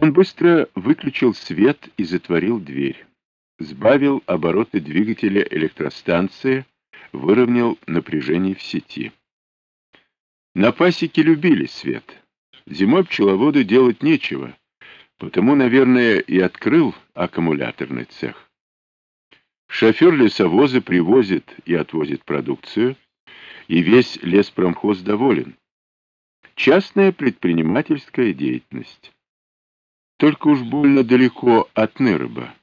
Он быстро выключил свет и затворил дверь. Сбавил обороты двигателя электростанции, выровнял напряжение в сети. На пасеке любили свет. Зимой пчеловоду делать нечего, потому, наверное, и открыл аккумуляторный цех. Шофер лесовоза привозит и отвозит продукцию, и весь леспромхоз доволен. Частная предпринимательская деятельность. Только уж больно далеко от Нырыба.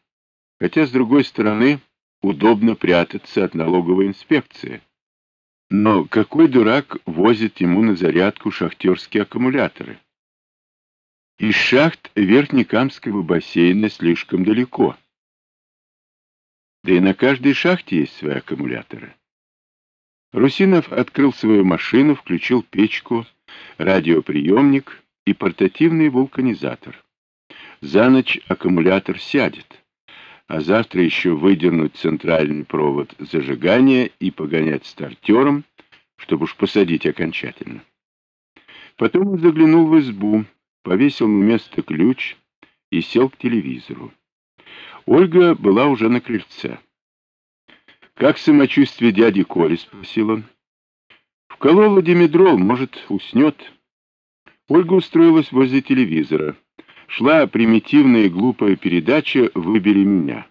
Хотя, с другой стороны, удобно прятаться от налоговой инспекции. Но какой дурак возит ему на зарядку шахтерские аккумуляторы? Из шахт Верхнекамского бассейна слишком далеко. Да и на каждой шахте есть свои аккумуляторы. Русинов открыл свою машину, включил печку, радиоприемник и портативный вулканизатор. За ночь аккумулятор сядет, а завтра еще выдернуть центральный провод зажигания и погонять стартером, чтобы уж посадить окончательно. Потом он заглянул в избу, повесил на место ключ и сел к телевизору. Ольга была уже на крыльце. «Как самочувствие дяди Коли?» — спросил он. «Вколола димедрол, может, уснет». Ольга устроилась возле телевизора шла примитивная и глупая передача «Выбери меня».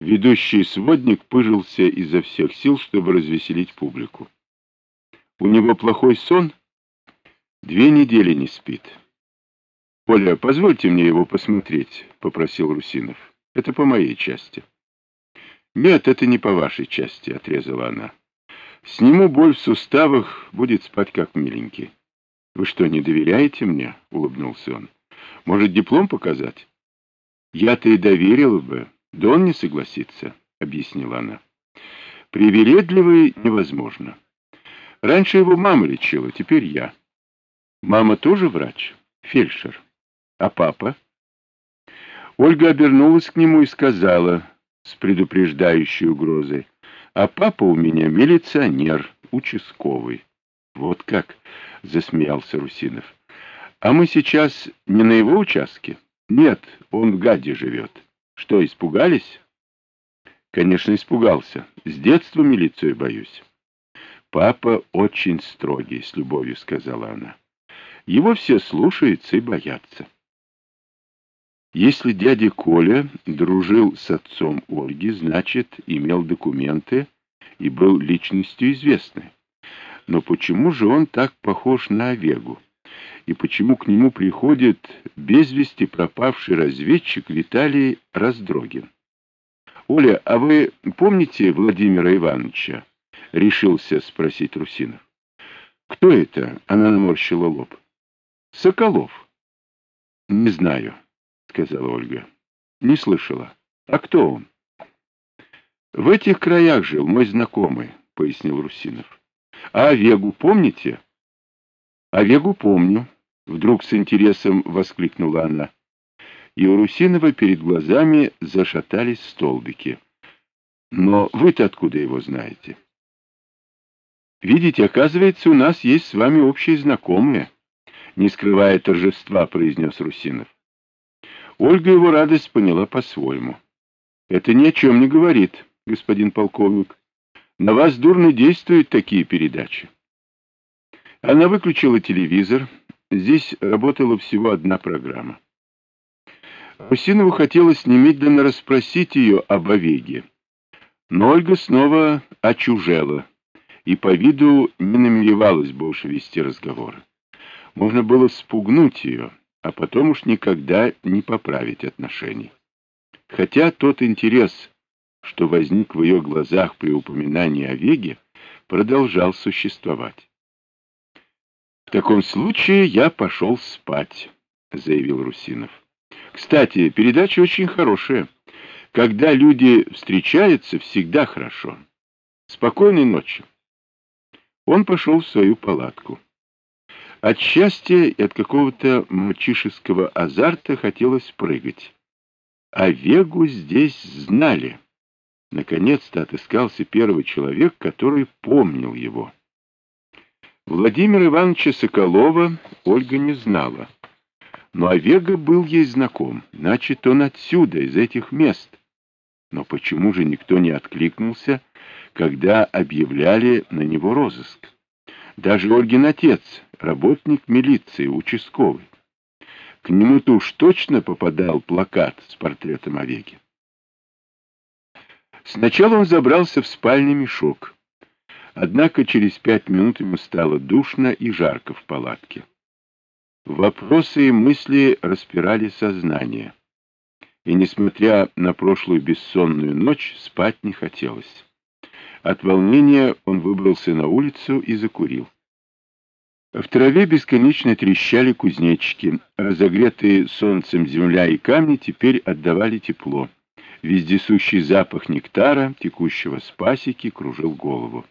Ведущий сводник пыжился изо всех сил, чтобы развеселить публику. У него плохой сон? Две недели не спит. — Оля, позвольте мне его посмотреть, — попросил Русинов. — Это по моей части. — Нет, это не по вашей части, — отрезала она. — Сниму боль в суставах, будет спать как миленький. — Вы что, не доверяете мне? — улыбнулся он. Может, диплом показать? Я-то и доверила бы, да он не согласится, — объяснила она. Привередливый невозможно. Раньше его мама лечила, теперь я. Мама тоже врач, фельдшер. А папа? Ольга обернулась к нему и сказала с предупреждающей угрозой, а папа у меня милиционер, участковый. Вот как, — засмеялся Русинов. А мы сейчас не на его участке? Нет, он в Гаде живет. Что, испугались? Конечно, испугался. С детства милицию боюсь. Папа очень строгий, с любовью сказала она. Его все слушаются и боятся. Если дядя Коля дружил с отцом Ольги, значит, имел документы и был личностью известной. Но почему же он так похож на Овегу? И почему к нему приходит без вести пропавший разведчик Виталий Раздрогин. «Оля, а вы помните Владимира Ивановича?» — решился спросить Русинов. «Кто это?» — она наморщила лоб. «Соколов». «Не знаю», — сказала Ольга. «Не слышала. А кто он?» «В этих краях жил мой знакомый», — пояснил Русинов. «А Овегу помните?» «Овегу помню», Вдруг с интересом воскликнула она. И у Русинова перед глазами зашатались столбики. Но вы-то откуда его знаете? Видите, оказывается, у нас есть с вами общие знакомые, не скрывая торжества, произнес Русинов. Ольга его радость поняла по-своему. Это ни о чем не говорит, господин полковник. На вас дурно действуют такие передачи. Она выключила телевизор, Здесь работала всего одна программа. Русинову хотелось немедленно расспросить ее об Овеге. Но Ольга снова очужела и по виду не намеревалась больше вести разговор. Можно было спугнуть ее, а потом уж никогда не поправить отношений. Хотя тот интерес, что возник в ее глазах при упоминании о Веге, продолжал существовать. «В таком случае я пошел спать», — заявил Русинов. «Кстати, передача очень хорошая. Когда люди встречаются, всегда хорошо. Спокойной ночи». Он пошел в свою палатку. От счастья и от какого-то мальчишеского азарта хотелось прыгать. А Вегу здесь знали. Наконец-то отыскался первый человек, который помнил его. Владимира Ивановича Соколова Ольга не знала, Но Овега был ей знаком, значит, он отсюда, из этих мест. Но почему же никто не откликнулся, когда объявляли на него розыск? Даже Ольгин отец, работник милиции, участковый. К нему-то уж точно попадал плакат с портретом Овеги. Сначала он забрался в спальный мешок. Однако через пять минут ему стало душно и жарко в палатке. Вопросы и мысли распирали сознание. И, несмотря на прошлую бессонную ночь, спать не хотелось. От волнения он выбрался на улицу и закурил. В траве бесконечно трещали кузнечики. Разогретые солнцем земля и камни теперь отдавали тепло. Вездесущий запах нектара, текущего с пасеки, кружил голову.